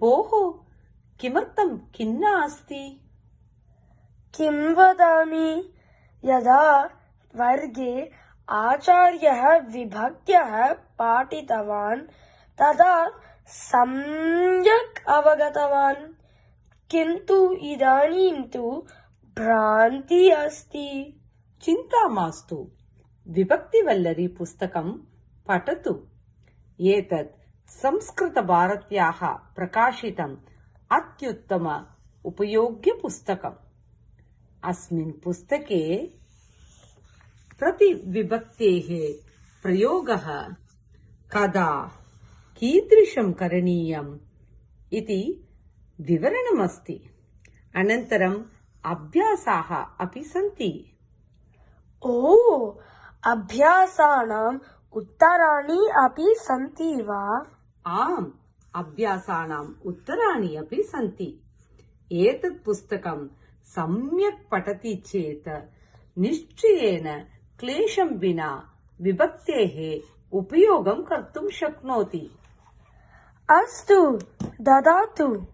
भोः किमर्थं खिन्ना अस्ति किं वदामि यदा वर्गे आचार्यः विभक्त्यः पाठितवान् तदा सम्यक् अवगतवान्। किन्तु इदानीं तु भ्रान्ति अस्ति। चिन्ता मास्तु। विभक्तिवल्लरी पुस्तकं पठतु। एतत् संस्कृतभारत्याः प्रकाशितम् अत्युत्तम उपयोग्यपुस्तकम्। अस्मिन् पुस्तके प्रतिविभक्तेः प्रयोगः कदा कीदृशं करणीयम् इति विवरणमस्ति। अनन्तरम् अभ्यासाः अपि सन्ति। ओ अभ्यासानाम् उत्तराणि अपि सन्ति वा आम् अभ्यासानाम् उत्तराणि अपि सन्ति। एतत् पुस्तकं सम्यक् पठति चेत् निश्चयेन क्लेशं विना विभक्तेः उपयोगं कर्तुं शक्नोति। अस्तु ददातु